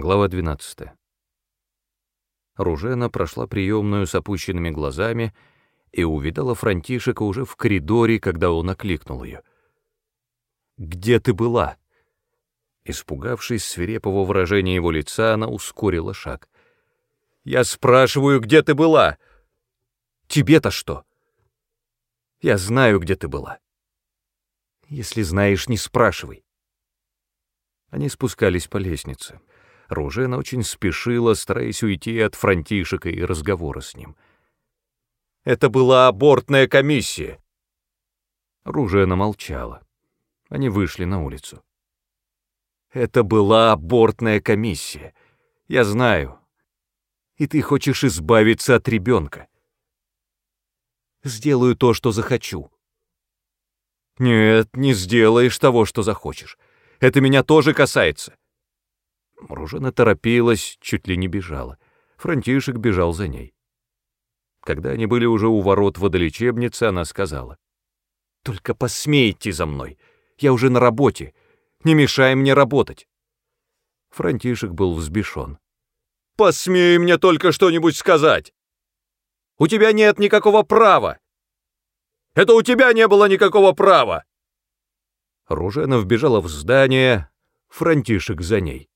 Глава 12. Ружена прошла приемную с опущенными глазами и увидала Франтишека уже в коридоре, когда он окликнул ее. «Где ты была?» Испугавшись свирепого выражения его лица, она ускорила шаг. «Я спрашиваю, где ты была?» «Тебе-то что?» «Я знаю, где ты была». «Если знаешь, не спрашивай». Они спускались по лестнице. Ружена очень спешила, стараясь уйти от Франтишека и разговора с ним. «Это была абортная комиссия!» Ружена молчала. Они вышли на улицу. «Это была абортная комиссия. Я знаю. И ты хочешь избавиться от ребенка. Сделаю то, что захочу». «Нет, не сделаешь того, что захочешь. Это меня тоже касается. Ружена торопилась, чуть ли не бежала. Франтишек бежал за ней. Когда они были уже у ворот водолечебницы, она сказала. «Только посмей за мной. Я уже на работе. Не мешай мне работать». Франтишек был взбешен. «Посмей мне только что-нибудь сказать! У тебя нет никакого права! Это у тебя не было никакого права!» Ружена вбежала в здание, Франтишек за ней.